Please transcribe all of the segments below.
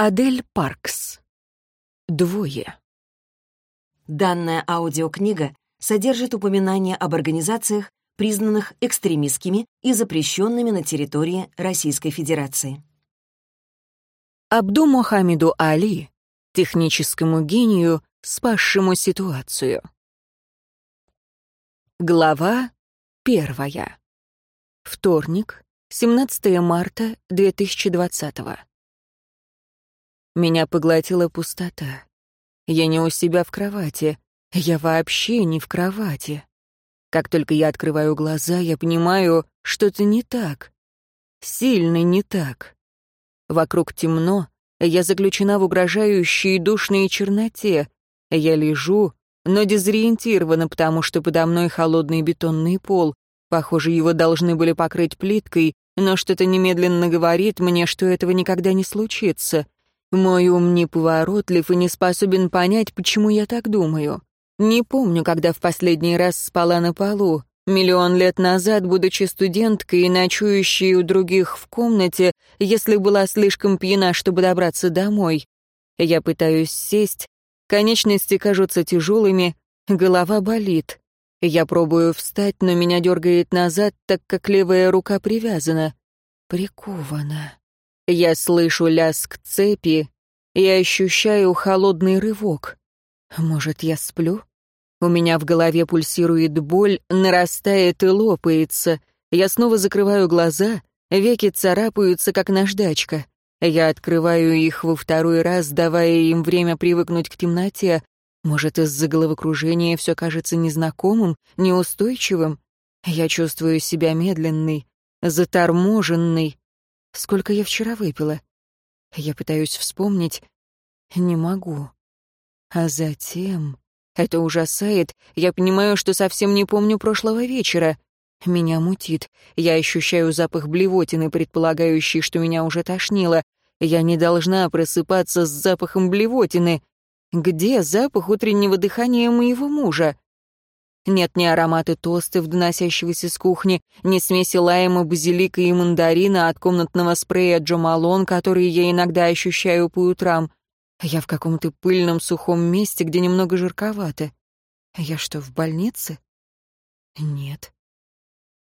Адель Паркс. Двое. Данная аудиокнига содержит упоминания об организациях, признанных экстремистскими и запрещенными на территории Российской Федерации. Абду Мохаммеду Али, техническому гению, спасшему ситуацию. Глава первая. Вторник, 17 марта 2020 Меня поглотила пустота. Я не у себя в кровати. Я вообще не в кровати. Как только я открываю глаза, я понимаю, что-то не так. Сильно не так. Вокруг темно, я заключена в угрожающей душной черноте. Я лежу, но дезориентирована, потому что подо мной холодный бетонный пол. Похоже, его должны были покрыть плиткой, но что-то немедленно говорит мне, что этого никогда не случится. Мой ум неповоротлив и не способен понять, почему я так думаю. Не помню, когда в последний раз спала на полу. Миллион лет назад, будучи студенткой и ночующей у других в комнате, если была слишком пьяна, чтобы добраться домой. Я пытаюсь сесть, конечности кажутся тяжелыми, голова болит. Я пробую встать, но меня дергает назад, так как левая рука привязана. Прикована. Я слышу лязг цепи и ощущаю холодный рывок. Может, я сплю? У меня в голове пульсирует боль, нарастает и лопается. Я снова закрываю глаза, веки царапаются, как наждачка. Я открываю их во второй раз, давая им время привыкнуть к темноте. Может, из-за головокружения все кажется незнакомым, неустойчивым? Я чувствую себя медленной, заторможенной. Сколько я вчера выпила? Я пытаюсь вспомнить. Не могу. А затем... Это ужасает. Я понимаю, что совсем не помню прошлого вечера. Меня мутит. Я ощущаю запах блевотины, предполагающий, что меня уже тошнило. Я не должна просыпаться с запахом блевотины. Где запах утреннего дыхания моего мужа? Нет ни аромата тостов, доносящегося с кухни, ни смеси лайма, базилика и мандарина от комнатного спрея Джо Малон, который я иногда ощущаю по утрам. Я в каком-то пыльном сухом месте, где немного жарковато. Я что, в больнице? Нет.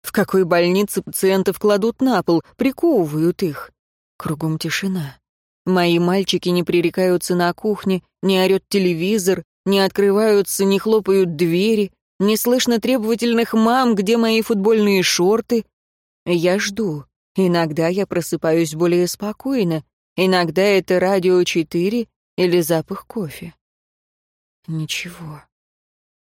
В какой больнице пациентов кладут на пол, приковывают их? Кругом тишина. Мои мальчики не пререкаются на кухне, не орёт телевизор, не открываются, не хлопают двери, не слышно требовательных мам, где мои футбольные шорты. Я жду. Иногда я просыпаюсь более спокойно. Иногда это радио 4, или запах кофе? Ничего.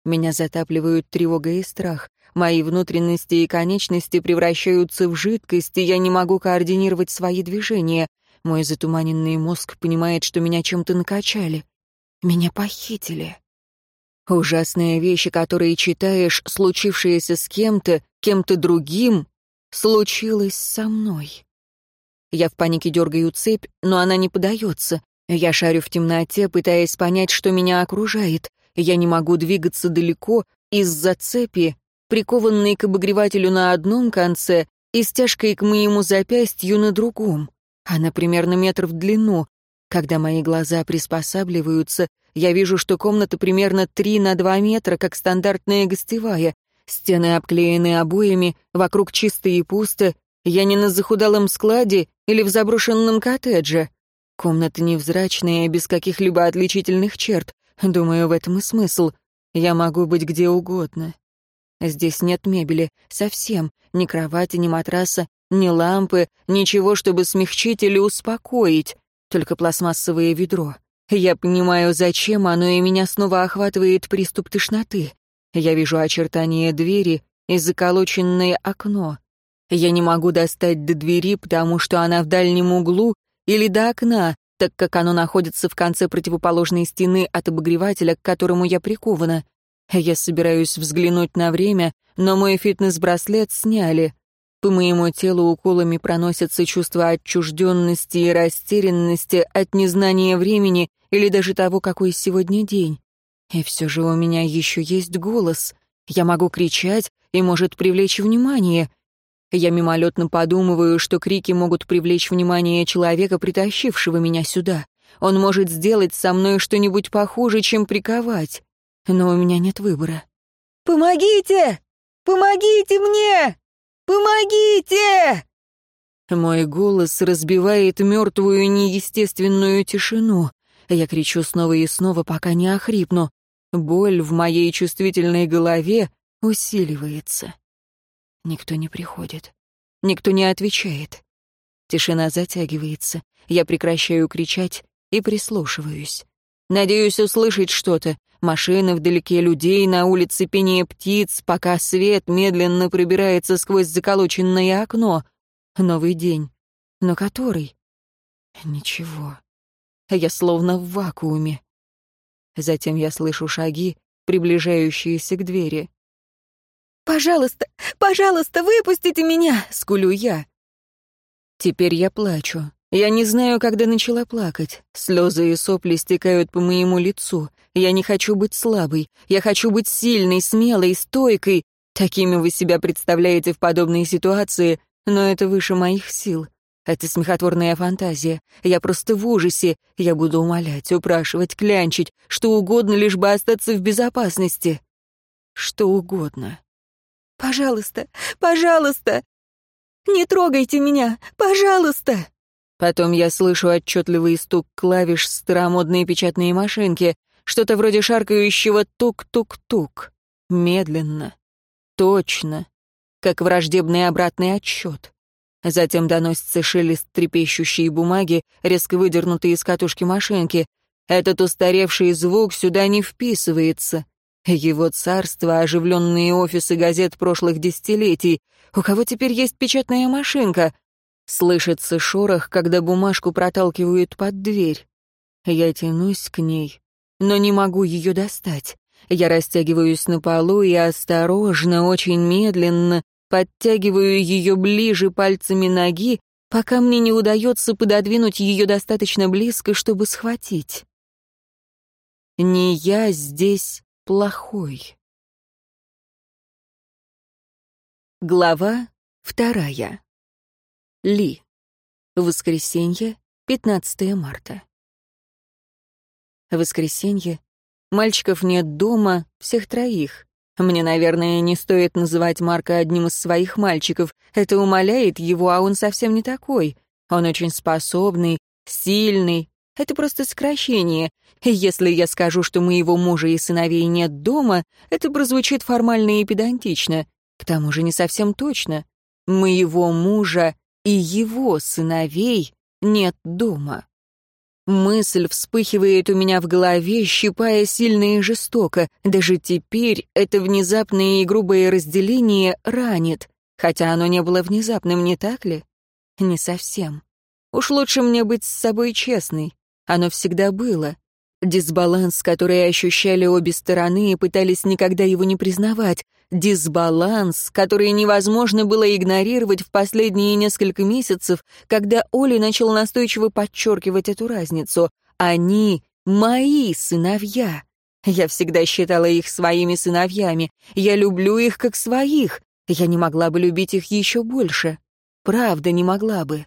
Меня затапливают тревога и страх. Мои внутренности и конечности превращаются в жидкость, и я не могу координировать свои движения. Мой затуманенный мозг понимает, что меня чем-то накачали. Меня похитили. Ужасные вещи, которые читаешь, случившиеся с кем-то, кем-то другим, случилось со мной. Я в панике дергаю цепь, но она не подается. Я шарю в темноте, пытаясь понять, что меня окружает. Я не могу двигаться далеко из-за цепи, прикованной к обогревателю на одном конце и стяжкой к моему запястью на другом. Она примерно метр в длину. Когда мои глаза приспосабливаются, я вижу, что комната примерно 3 на 2 метра, как стандартная гостевая. Стены обклеены обоями, вокруг чисто и пусто. Я не на захудалом складе или в заброшенном коттедже. Комната невзрачная, без каких-либо отличительных черт. Думаю, в этом и смысл. Я могу быть где угодно. Здесь нет мебели, совсем. Ни кровати, ни матраса, ни лампы, ничего, чтобы смягчить или успокоить. Только пластмассовое ведро. Я понимаю, зачем оно, и меня снова охватывает приступ тошноты. Я вижу очертания двери и заколоченное окно. Я не могу достать до двери, потому что она в дальнем углу, или до окна, так как оно находится в конце противоположной стены от обогревателя, к которому я прикована. Я собираюсь взглянуть на время, но мой фитнес-браслет сняли. По моему телу уколами проносятся чувства отчужденности и растерянности от незнания времени или даже того, какой сегодня день. И все же у меня еще есть голос. Я могу кричать и может привлечь внимание. Я мимолетно подумываю, что крики могут привлечь внимание человека, притащившего меня сюда. Он может сделать со мной что-нибудь похуже, чем приковать. Но у меня нет выбора. «Помогите! Помогите мне! Помогите!» Мой голос разбивает мертвую неестественную тишину. Я кричу снова и снова, пока не охрипну. Боль в моей чувствительной голове усиливается. Никто не приходит. Никто не отвечает. Тишина затягивается. Я прекращаю кричать и прислушиваюсь. Надеюсь услышать что-то. Машины вдалеке, людей, на улице пение птиц, пока свет медленно пробирается сквозь заколоченное окно. Новый день. Но который? Ничего. Я словно в вакууме. Затем я слышу шаги, приближающиеся к двери. «Пожалуйста, пожалуйста, выпустите меня!» — скулю я. Теперь я плачу. Я не знаю, когда начала плакать. Слезы и сопли стекают по моему лицу. Я не хочу быть слабой. Я хочу быть сильной, смелой, стойкой. Такими вы себя представляете в подобной ситуации, но это выше моих сил. Это смехотворная фантазия. Я просто в ужасе. Я буду умолять, упрашивать, клянчить, что угодно, лишь бы остаться в безопасности. Что угодно. «Пожалуйста, пожалуйста! Не трогайте меня! Пожалуйста!» Потом я слышу отчетливый стук клавиш старомодной печатной машинки, что-то вроде шаркающего тук-тук-тук. Медленно, точно, как враждебный обратный отсчет. Затем доносится шелест трепещущей бумаги, резко выдернутой из катушки машинки. Этот устаревший звук сюда не вписывается. Его царство — оживленные офисы газет прошлых десятилетий. У кого теперь есть печатная машинка? Слышится шорох, когда бумажку проталкивают под дверь. Я тянусь к ней, но не могу ее достать. Я растягиваюсь на полу и осторожно, очень медленно подтягиваю ее ближе пальцами ноги, пока мне не удается пододвинуть ее достаточно близко, чтобы схватить. Не я здесь плохой. Глава вторая. Ли. Воскресенье, 15 марта. Воскресенье. Мальчиков нет дома, всех троих. Мне, наверное, не стоит называть Марка одним из своих мальчиков. Это умаляет его, а он совсем не такой. Он очень способный, сильный. Это просто сокращение. Если я скажу, что моего мужа и сыновей нет дома, это прозвучит формально и педантично. К тому же не совсем точно. Моего мужа и его сыновей нет дома. Мысль вспыхивает у меня в голове, щипая сильно и жестоко. Даже теперь это внезапное и грубое разделение ранит, хотя оно не было внезапным, не так ли? Не совсем. Уж лучше мне быть с собой честной. Оно всегда было. Дисбаланс, который ощущали обе стороны и пытались никогда его не признавать. Дисбаланс, который невозможно было игнорировать в последние несколько месяцев, когда Оли начал настойчиво подчеркивать эту разницу. Они — мои сыновья. Я всегда считала их своими сыновьями. Я люблю их как своих. Я не могла бы любить их еще больше. Правда, не могла бы.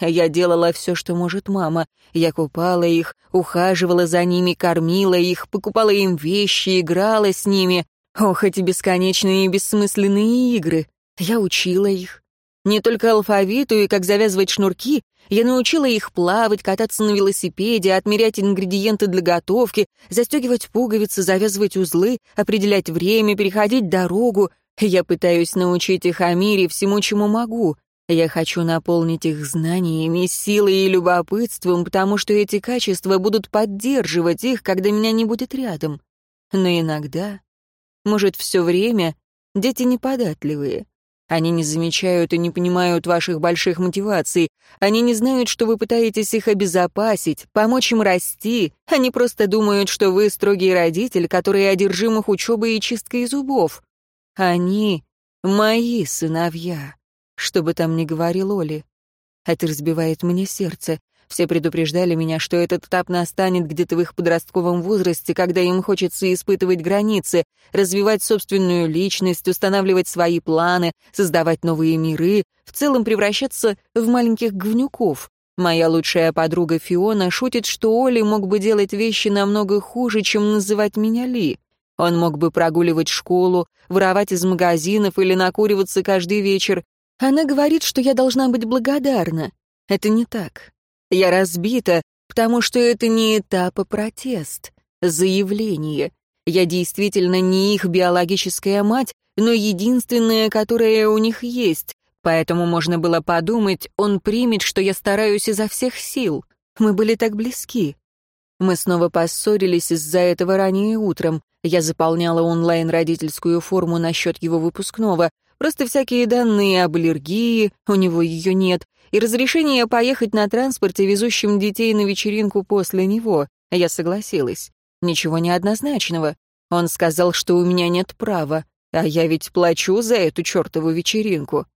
Я делала все, что может мама. Я купала их, ухаживала за ними, кормила их, покупала им вещи, играла с ними. Ох, эти бесконечные и бессмысленные игры. Я учила их. Не только алфавиту и как завязывать шнурки, я научила их плавать, кататься на велосипеде, отмерять ингредиенты для готовки, застегивать пуговицы, завязывать узлы, определять время, переходить дорогу. Я пытаюсь научить их о мире всему, чему могу. Я хочу наполнить их знаниями, силой и любопытством, потому что эти качества будут поддерживать их, когда меня не будет рядом. Но иногда, может, все время, дети неподатливые. Они не замечают и не понимают ваших больших мотиваций. Они не знают, что вы пытаетесь их обезопасить, помочь им расти. Они просто думают, что вы строгий родитель, который одержим их учебой и чисткой зубов. Они — мои сыновья что бы там ни говорил Оли. Это разбивает мне сердце. Все предупреждали меня, что этот этап настанет где-то в их подростковом возрасте, когда им хочется испытывать границы, развивать собственную личность, устанавливать свои планы, создавать новые миры, в целом превращаться в маленьких говнюков. Моя лучшая подруга Фиона шутит, что Оли мог бы делать вещи намного хуже, чем называть меня Ли. Он мог бы прогуливать школу, воровать из магазинов или накуриваться каждый вечер. Она говорит, что я должна быть благодарна. Это не так. Я разбита, потому что это не этап, а протест, заявление. Я действительно не их биологическая мать, но единственная, которая у них есть, Поэтому можно было подумать, он примет, что я стараюсь изо всех сил. Мы были так близки. Мы снова поссорились из-за этого ранее утром. Я заполняла онлайн-родительскую форму насчет его выпускного. Просто всякие данные об аллергии, у него ее нет, и разрешение поехать на транспорте, везущем детей на вечеринку после него. Я согласилась. Ничего неоднозначного. Он сказал, что у меня нет права, а я ведь плачу за эту чертову вечеринку.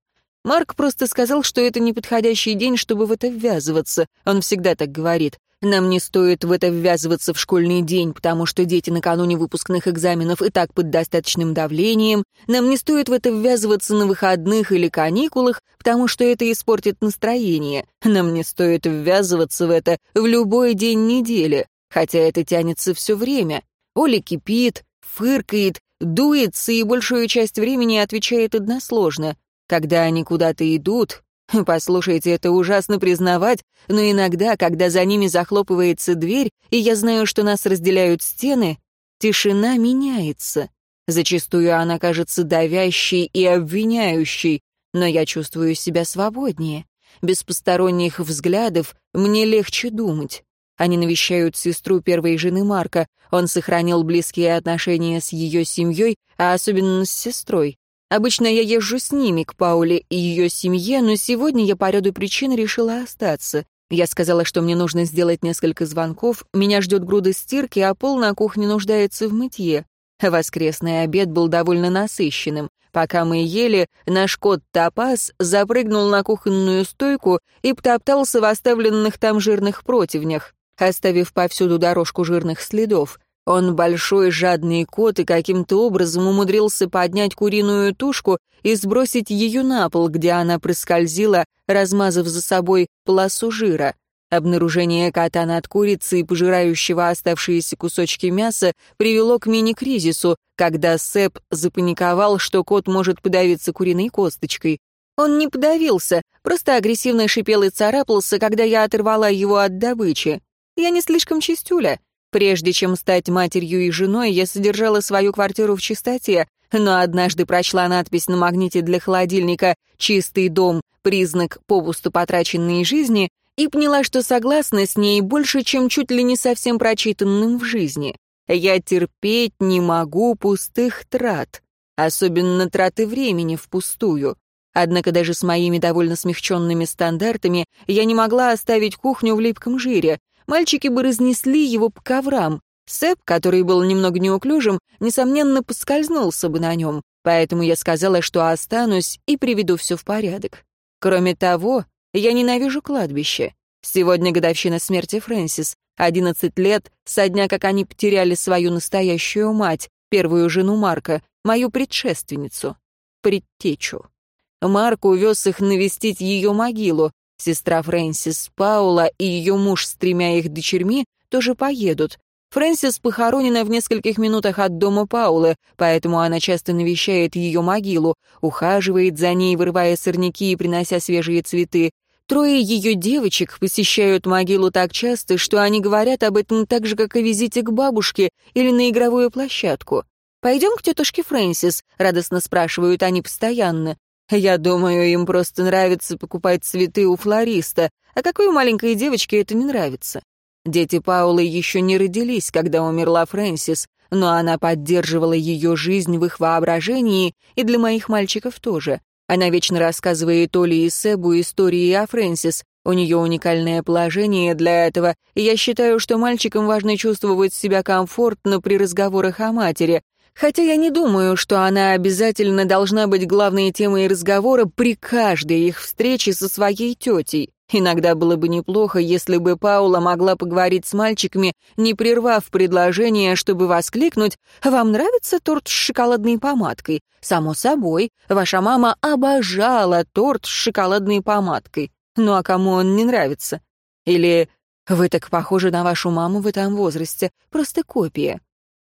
Марк просто сказал, что это неподходящий день, чтобы в это ввязываться. Он всегда так говорит. Нам не стоит в это ввязываться в школьный день, потому что дети накануне выпускных экзаменов и так под достаточным давлением. Нам не стоит в это ввязываться на выходных или каникулах, потому что это испортит настроение. Нам не стоит ввязываться в это в любой день недели, хотя это тянется все время. Оля кипит, фыркает, дуется и большую часть времени отвечает односложно. Когда они куда-то идут, послушайте, это ужасно признавать, но иногда, когда за ними захлопывается дверь, и я знаю, что нас разделяют стены, тишина меняется. Зачастую она кажется давящей и обвиняющей, но я чувствую себя свободнее. Без посторонних взглядов мне легче думать. Они навещают сестру первой жены Марка. Он сохранил близкие отношения с ее семьей, а особенно с сестрой. Обычно я езжу с ними к Пауле и ее семье, но сегодня я по ряду причин решила остаться. Я сказала, что мне нужно сделать несколько звонков, меня ждет груда стирки, а пол на кухне нуждается в мытье. Воскресный обед был довольно насыщенным. Пока мы ели, наш кот Топаз запрыгнул на кухонную стойку и потоптался в оставленных там жирных противнях, оставив повсюду дорожку жирных следов. Он большой жадный кот и каким-то образом умудрился поднять куриную тушку и сбросить ее на пол, где она проскользила, размазав за собой полосу жира. Обнаружение кота над курицей, пожирающего оставшиеся кусочки мяса, привело к мини-кризису, когда Сэп запаниковал, что кот может подавиться куриной косточкой. Он не подавился, просто агрессивно шипел и царапался, когда я оторвала его от добычи. Я не слишком чистюля. Прежде чем стать матерью и женой, я содержала свою квартиру в чистоте, но однажды прочла надпись на магните для холодильника «Чистый дом. Признак попусту потраченной жизни» и поняла, что согласна с ней больше, чем чуть ли не совсем прочитанным в жизни. Я терпеть не могу пустых трат, особенно траты времени впустую. Однако даже с моими довольно смягченными стандартами я не могла оставить кухню в липком жире, мальчики бы разнесли его по коврам. Сэп, который был немного неуклюжим, несомненно, поскользнулся бы на нем, поэтому я сказала, что останусь и приведу все в порядок. Кроме того, я ненавижу кладбище. Сегодня годовщина смерти Фрэнсис, 11 лет со дня, как они потеряли свою настоящую мать, первую жену Марка, мою предшественницу, предтечу. Марк увез их навестить ее могилу, Сестра Фрэнсис Паула и ее муж с тремя их дочерьми тоже поедут. Фрэнсис похоронена в нескольких минутах от дома Паулы, поэтому она часто навещает ее могилу, ухаживает за ней, вырывая сорняки и принося свежие цветы. Трое ее девочек посещают могилу так часто, что они говорят об этом так же, как о визите к бабушке или на игровую площадку. «Пойдем к тетушке Фрэнсис?» — радостно спрашивают они постоянно. Я думаю, им просто нравится покупать цветы у флориста, а какой маленькой девочке это не нравится? Дети Паулы еще не родились, когда умерла Фрэнсис, но она поддерживала ее жизнь в их воображении, и для моих мальчиков тоже. Она вечно рассказывает Оле и Себу истории о Фрэнсис. У нее уникальное положение для этого, и я считаю, что мальчикам важно чувствовать себя комфортно при разговорах о матери, Хотя я не думаю, что она обязательно должна быть главной темой разговора при каждой их встрече со своей тетей. Иногда было бы неплохо, если бы Паула могла поговорить с мальчиками, не прервав предложение, чтобы воскликнуть «Вам нравится торт с шоколадной помадкой?» Само собой, ваша мама обожала торт с шоколадной помадкой. Ну а кому он не нравится? Или «Вы так похожи на вашу маму в этом возрасте, просто копия».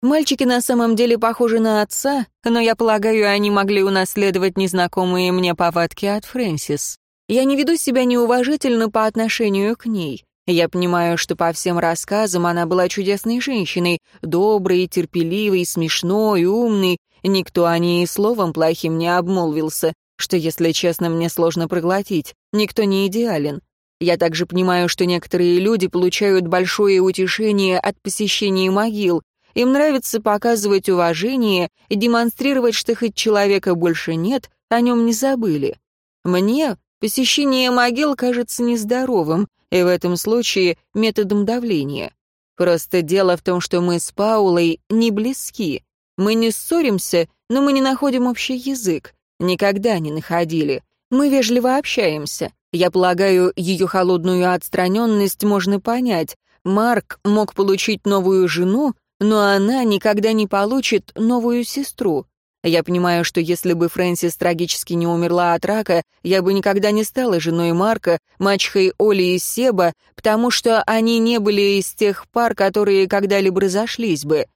Мальчики на самом деле похожи на отца, но я полагаю, они могли унаследовать незнакомые мне повадки от Фрэнсис. Я не веду себя неуважительно по отношению к ней. Я понимаю, что по всем рассказам она была чудесной женщиной, доброй, терпеливой, смешной, умной. Никто о ней словом плохим не обмолвился, что, если честно, мне сложно проглотить. Никто не идеален. Я также понимаю, что некоторые люди получают большое утешение от посещения могил, им нравится показывать уважение и демонстрировать, что хоть человека больше нет, о нем не забыли. Мне посещение могил кажется нездоровым, и в этом случае методом давления. Просто дело в том, что мы с Паулой не близки. Мы не ссоримся, но мы не находим общий язык. Никогда не находили. Мы вежливо общаемся. Я полагаю, ее холодную отстраненность можно понять. Марк мог получить новую жену, но она никогда не получит новую сестру. Я понимаю, что если бы Фрэнсис трагически не умерла от рака, я бы никогда не стала женой Марка, мачехой Оли и Себа, потому что они не были из тех пар, которые когда-либо разошлись бы.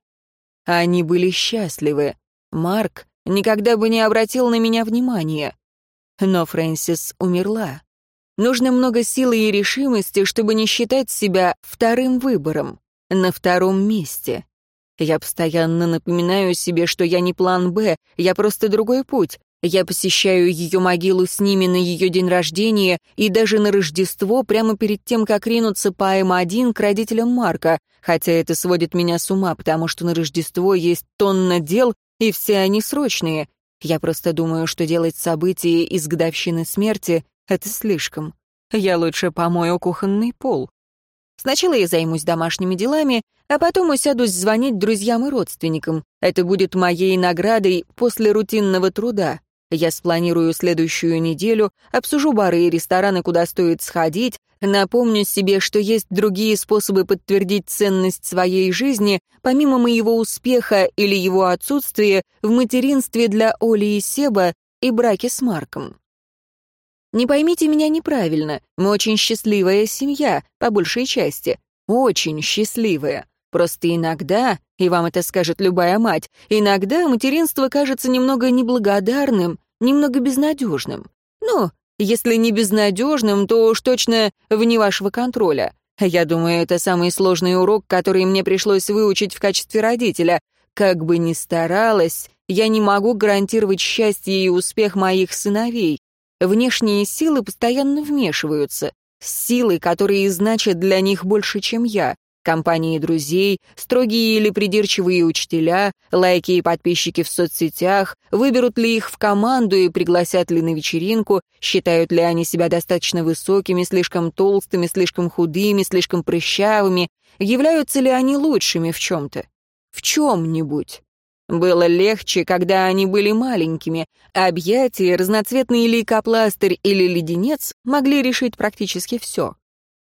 Они были счастливы. Марк никогда бы не обратил на меня внимания. Но Фрэнсис умерла. Нужно много силы и решимости, чтобы не считать себя вторым выбором, на втором месте. Я постоянно напоминаю себе, что я не план «Б», я просто другой путь. Я посещаю ее могилу с ними на ее день рождения и даже на Рождество прямо перед тем, как ринуться по М1 к родителям Марка, хотя это сводит меня с ума, потому что на Рождество есть тонна дел, и все они срочные. Я просто думаю, что делать события из годовщины смерти — это слишком. Я лучше помою кухонный пол. Сначала я займусь домашними делами, а потом усядусь звонить друзьям и родственникам. Это будет моей наградой после рутинного труда. Я спланирую следующую неделю, обсужу бары и рестораны, куда стоит сходить, напомню себе, что есть другие способы подтвердить ценность своей жизни, помимо моего успеха или его отсутствия в материнстве для Оли и Себа и браке с Марком. Не поймите меня неправильно, мы очень счастливая семья, по большей части. Очень счастливая. Просто иногда, и вам это скажет любая мать, иногда материнство кажется немного неблагодарным, немного безнадежным. Ну, если не безнадежным, то уж точно вне вашего контроля. Я думаю, это самый сложный урок, который мне пришлось выучить в качестве родителя. Как бы ни старалась, я не могу гарантировать счастье и успех моих сыновей. Внешние силы постоянно вмешиваются. Силы, которые значат для них больше, чем я. Компании друзей, строгие или придирчивые учителя, лайки и подписчики в соцсетях, выберут ли их в команду и пригласят ли на вечеринку, считают ли они себя достаточно высокими, слишком толстыми, слишком худыми, слишком прыщавыми, являются ли они лучшими в чем-то. В чем-нибудь. Было легче, когда они были маленькими. Объятия, разноцветный лейкопластырь или леденец могли решить практически все.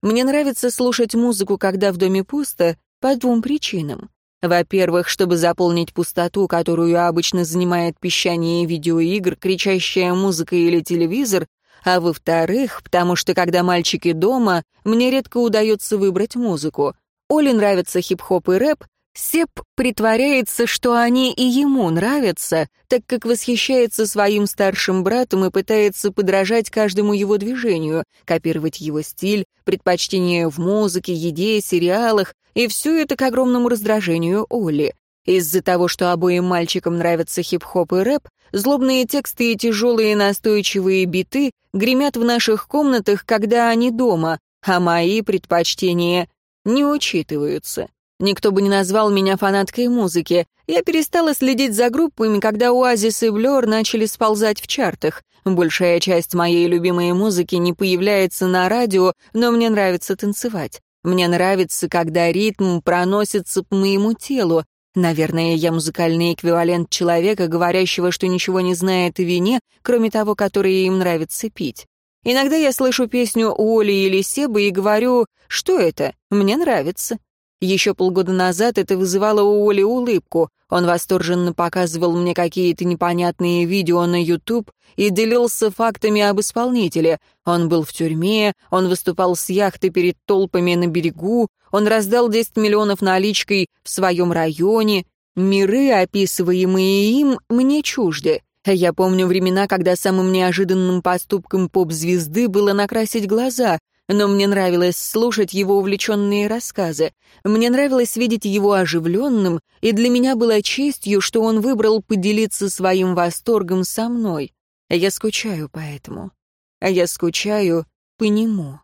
Мне нравится слушать музыку, когда в доме пусто, по двум причинам. Во-первых, чтобы заполнить пустоту, которую обычно занимает пищание видеоигр, кричащая музыка или телевизор, а во-вторых, потому что когда мальчики дома, мне редко удается выбрать музыку. Оле нравится хип-хоп и рэп, Сеп притворяется, что они и ему нравятся, так как восхищается своим старшим братом и пытается подражать каждому его движению, копировать его стиль, предпочтения в музыке, еде, сериалах, и все это к огромному раздражению Оли. Из-за того, что обоим мальчикам нравятся хип-хоп и рэп, злобные тексты и тяжелые настойчивые биты гремят в наших комнатах, когда они дома, а мои предпочтения не учитываются. Никто бы не назвал меня фанаткой музыки. Я перестала следить за группами, когда Оазис и Блёр начали сползать в чартах. Большая часть моей любимой музыки не появляется на радио, но мне нравится танцевать. Мне нравится, когда ритм проносится по моему телу. Наверное, я музыкальный эквивалент человека, говорящего, что ничего не знает о вине, кроме того, которое им нравится пить. Иногда я слышу песню Оли или Себы и говорю, что это, мне нравится. Еще полгода назад это вызывало у Оли улыбку. Он восторженно показывал мне какие-то непонятные видео на YouTube и делился фактами об исполнителе. Он был в тюрьме, он выступал с яхты перед толпами на берегу, он раздал 10 миллионов наличкой в своем районе. Миры, описываемые им, мне чужды. Я помню времена, когда самым неожиданным поступком поп-звезды было накрасить глаза, но мне нравилось слушать его увлеченные рассказы. Мне нравилось видеть его оживленным, и для меня было честью, что он выбрал поделиться своим восторгом со мной. Я скучаю по этому. А я скучаю по нему.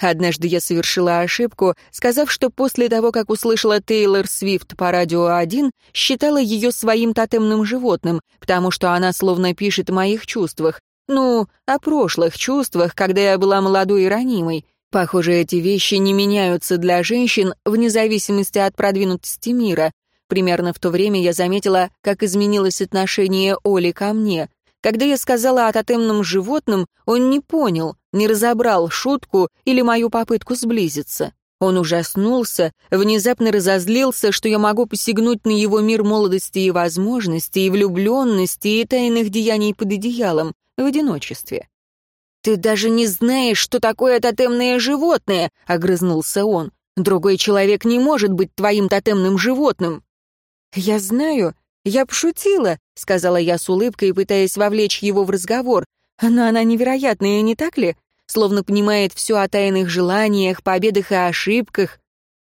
Однажды я совершила ошибку, сказав, что после того, как услышала Тейлор Свифт по радио 1, считала ее своим тотемным животным, потому что она словно пишет о моих чувствах. Ну, о прошлых чувствах, когда я была молодой и ранимой. Похоже, эти вещи не меняются для женщин вне зависимости от продвинутости мира. Примерно в то время я заметила, как изменилось отношение Оли ко мне. Когда я сказала о тотемном животном, он не понял, не разобрал шутку или мою попытку сблизиться. Он ужаснулся, внезапно разозлился, что я могу посягнуть на его мир молодости и возможностей, и влюбленности, и тайных деяний под одеялом, в одиночестве. «Ты даже не знаешь, что такое тотемное животное!» — огрызнулся он. «Другой человек не может быть твоим тотемным животным!» «Я знаю, я пошутила», — сказала я с улыбкой, пытаясь вовлечь его в разговор. «Но она невероятная, не так ли? Словно понимает все о тайных желаниях, победах и ошибках».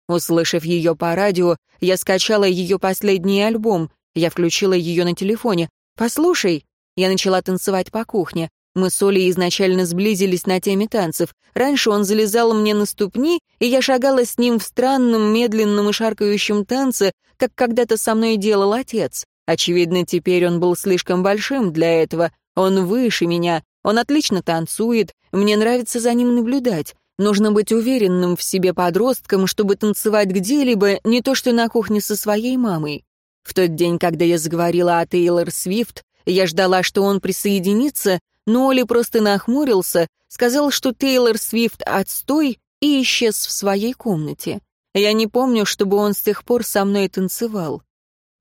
Услышав ее по радио, я скачала ее последний альбом. Я включила ее на телефоне. «Послушай». Я начала танцевать по кухне. Мы с Олей изначально сблизились на теме танцев. Раньше он залезал мне на ступни, и я шагала с ним в странном, медленном и шаркающем танце, как когда-то со мной делал отец. Очевидно, теперь он был слишком большим для этого. Он выше меня, он отлично танцует, мне нравится за ним наблюдать. Нужно быть уверенным в себе подростком, чтобы танцевать где-либо, не то что на кухне со своей мамой. В тот день, когда я заговорила о Тейлор Свифт, я ждала, что он присоединится, но Оли просто нахмурился, сказал, что Тейлор Свифт отстой и исчез в своей комнате. Я не помню, чтобы он с тех пор со мной танцевал.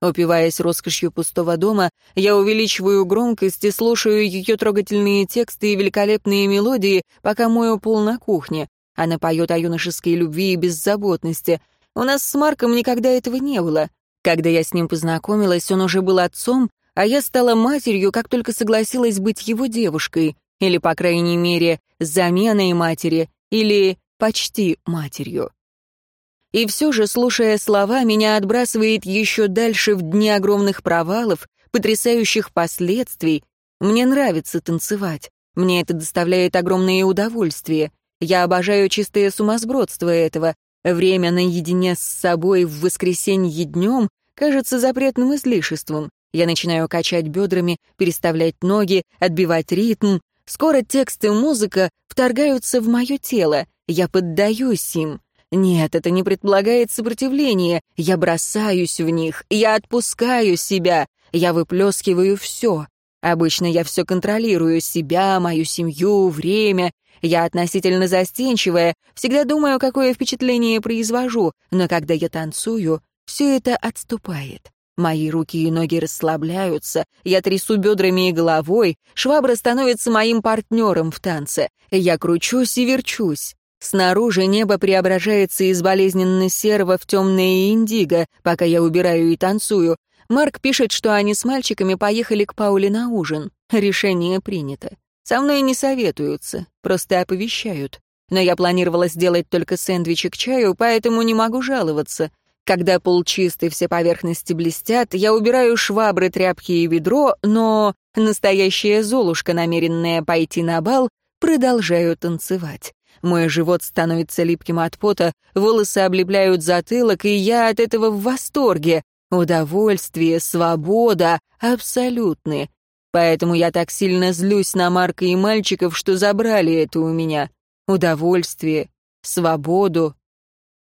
Упиваясь роскошью пустого дома, я увеличиваю громкость и слушаю ее трогательные тексты и великолепные мелодии, пока мою пол на кухне. Она поет о юношеской любви и беззаботности. У нас с Марком никогда этого не было. Когда я с ним познакомилась, он уже был отцом, а я стала матерью, как только согласилась быть его девушкой, или, по крайней мере, заменой матери, или почти матерью. И все же, слушая слова, меня отбрасывает еще дальше в дни огромных провалов, потрясающих последствий. Мне нравится танцевать. Мне это доставляет огромное удовольствие. Я обожаю чистое сумасбродство этого. Время наедине с собой в воскресенье днем кажется запретным излишеством. Я начинаю качать бедрами, переставлять ноги, отбивать ритм. Скоро текст и музыка вторгаются в мое тело. Я поддаюсь им. Нет, это не предполагает сопротивление. Я бросаюсь в них, я отпускаю себя, я выплескиваю все. Обычно я все контролирую, себя, мою семью, время. Я относительно застенчивая, всегда думаю, какое впечатление произвожу, но когда я танцую, все это отступает. Мои руки и ноги расслабляются, я трясу бедрами и головой, швабра становится моим партнером в танце. Я кручусь и верчусь. Снаружи небо преображается из болезненно-серого в темное индиго, пока я убираю и танцую. Марк пишет, что они с мальчиками поехали к Пауле на ужин. Решение принято. Со мной не советуются, просто оповещают. Но я планировала сделать только сэндвичи к чаю, поэтому не могу жаловаться. Когда пол чистый, все поверхности блестят, я убираю швабры, тряпки и ведро, но настоящая золушка, намеренная пойти на бал, продолжаю танцевать. Мой живот становится липким от пота, волосы облепляют затылок, и я от этого в восторге. Удовольствие, свобода абсолютны. Поэтому я так сильно злюсь на Марка и мальчиков, что забрали это у меня. Удовольствие, свободу.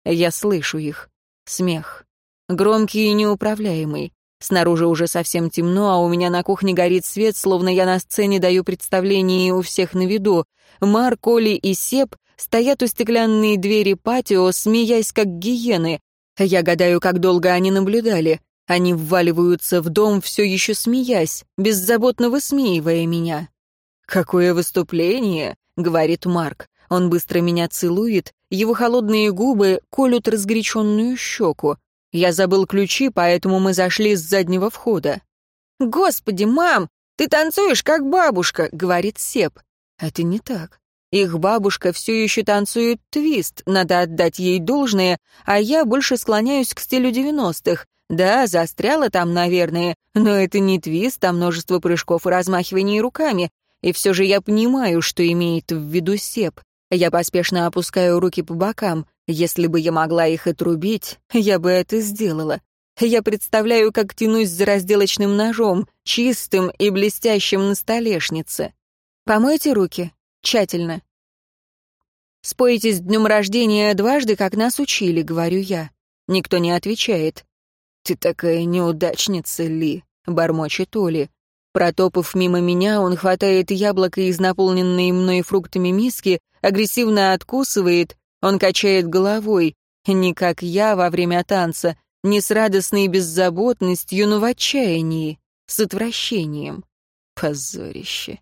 Я слышу их. Смех. Громкий и неуправляемый. Снаружи уже совсем темно, а у меня на кухне горит свет, словно я на сцене даю представление у всех на виду. Марк, Оли и Сеп стоят у стеклянной двери патио, смеясь как гиены. Я гадаю, как долго они наблюдали. Они вваливаются в дом, все еще смеясь, беззаботно высмеивая меня. «Какое выступление!» — говорит Марк. Он быстро меня целует, его холодные губы колют разгоряченную щеку. Я забыл ключи, поэтому мы зашли с заднего входа. «Господи, мам, ты танцуешь как бабушка», — говорит Сеп. Это не так. Их бабушка все еще танцует твист, надо отдать ей должное, а я больше склоняюсь к стилю девяностых. Да, застряла там, наверное, но это не твист, а множество прыжков и размахиваний руками. И все же я понимаю, что имеет в виду Сеп. Я поспешно опускаю руки по бокам. Если бы я могла их отрубить, я бы это сделала. Я представляю, как тянусь за разделочным ножом, чистым и блестящим на столешнице. Помойте руки. Тщательно. «Спойтесь днем рождения дважды, как нас учили», — говорю я. Никто не отвечает. «Ты такая неудачница, Ли», — бормочет Оли. Протопав мимо меня, он хватает яблоко из наполненной мной фруктами миски, агрессивно откусывает, он качает головой, не как я во время танца, не с радостной беззаботностью, но в отчаянии, с отвращением. Позорище.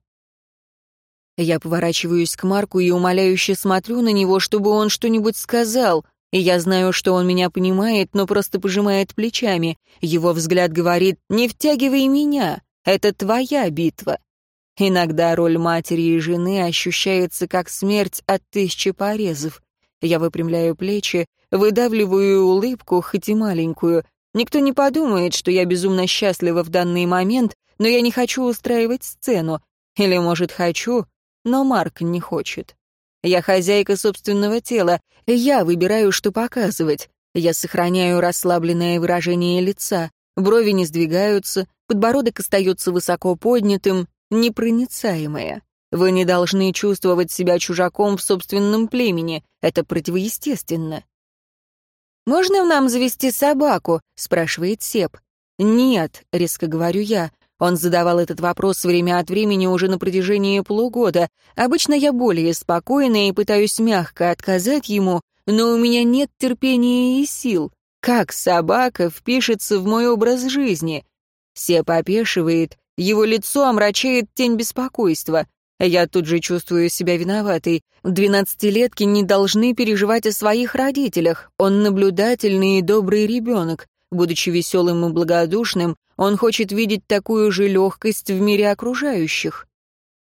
Я поворачиваюсь к Марку и умоляюще смотрю на него, чтобы он что-нибудь сказал, и я знаю, что он меня понимает, но просто пожимает плечами. Его взгляд говорит «Не втягивай меня, это твоя битва». Иногда роль матери и жены ощущается как смерть от тысячи порезов. Я выпрямляю плечи, выдавливаю улыбку, хоть и маленькую. Никто не подумает, что я безумно счастлива в данный момент, но я не хочу устраивать сцену. Или, может, хочу, но Марк не хочет. Я хозяйка собственного тела, я выбираю, что показывать. Я сохраняю расслабленное выражение лица, брови не сдвигаются, подбородок остается высоко поднятым, непроницаемое. Вы не должны чувствовать себя чужаком в собственном племени, это противоестественно. «Можно нам завести собаку?» — спрашивает Сеп. «Нет», — резко говорю я, он задавал этот вопрос время от времени уже на протяжении полугода. Обычно я более спокойна и пытаюсь мягко отказать ему, но у меня нет терпения и сил. Как собака впишется в мой образ жизни? Сеп опешивает, его лицо омрачает тень беспокойства. Я тут же чувствую себя виноватой. Двенадцатилетки не должны переживать о своих родителях. Он наблюдательный и добрый ребенок. Будучи веселым и благодушным, он хочет видеть такую же легкость в мире окружающих.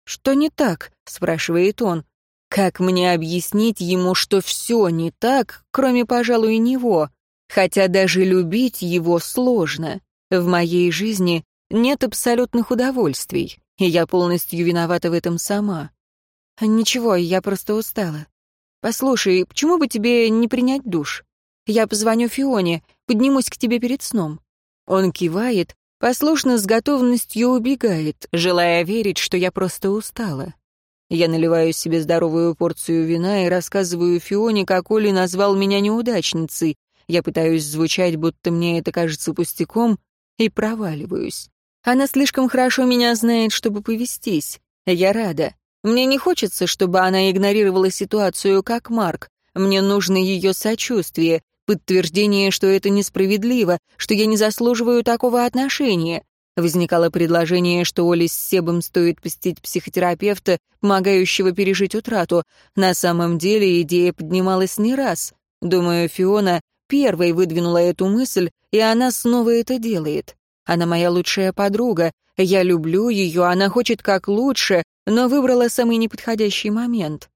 «Что не так?» — спрашивает он. «Как мне объяснить ему, что все не так, кроме, пожалуй, него? Хотя даже любить его сложно. В моей жизни нет абсолютных удовольствий, и я полностью виновата в этом сама. Ничего, я просто устала. Послушай, почему бы тебе не принять душ? Я позвоню Фионе, поднимусь к тебе перед сном». Он кивает, послушно с готовностью убегает, желая верить, что я просто устала. Я наливаю себе здоровую порцию вина и рассказываю Фионе, как Оли назвал меня неудачницей. Я пытаюсь звучать, будто мне это кажется пустяком, и проваливаюсь. Она слишком хорошо меня знает, чтобы повестись. Я рада. Мне не хочется, чтобы она игнорировала ситуацию, как Марк. Мне нужно ее сочувствие, подтверждение, что это несправедливо, что я не заслуживаю такого отношения. Возникало предложение, что Оле с Себом стоит посетить психотерапевта, помогающего пережить утрату. На самом деле идея поднималась не раз. Думаю, Фиона первой выдвинула эту мысль, и она снова это делает. Она моя лучшая подруга, я люблю ее, она хочет как лучше, но выбрала самый неподходящий момент.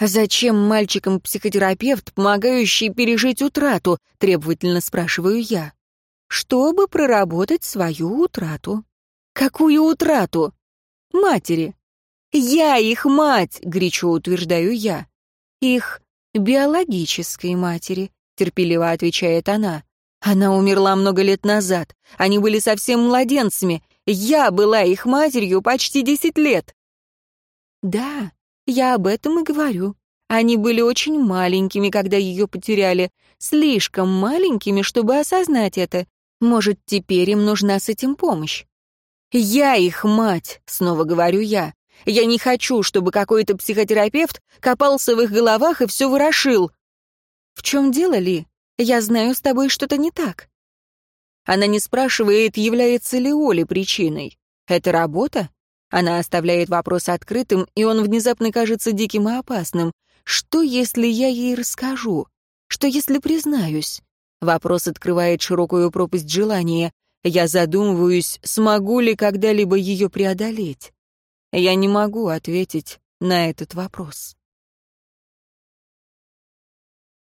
«Зачем мальчикам психотерапевт, помогающий пережить утрату?» — требовательно спрашиваю я. «Чтобы проработать свою утрату». «Какую утрату?» «Матери». «Я их мать!» — горячо утверждаю я. «Их биологической матери», — терпеливо отвечает она. «Она умерла много лет назад. Они были совсем младенцами. Я была их матерью почти десять лет». «Да, я об этом и говорю. Они были очень маленькими, когда ее потеряли. Слишком маленькими, чтобы осознать это. Может, теперь им нужна с этим помощь. «Я их мать», — снова говорю я. Я не хочу, чтобы какой-то психотерапевт копался в их головах и все ворошил. В чем дело, Ли? Я знаю, с тобой что-то не так. Она не спрашивает, является ли Оля причиной. Это работа? Она оставляет вопрос открытым, и он внезапно кажется диким и опасным. Что, если я ей расскажу? Что, если признаюсь? Вопрос открывает широкую пропасть желания. Я задумываюсь, смогу ли когда-либо ее преодолеть. Я не могу ответить на этот вопрос.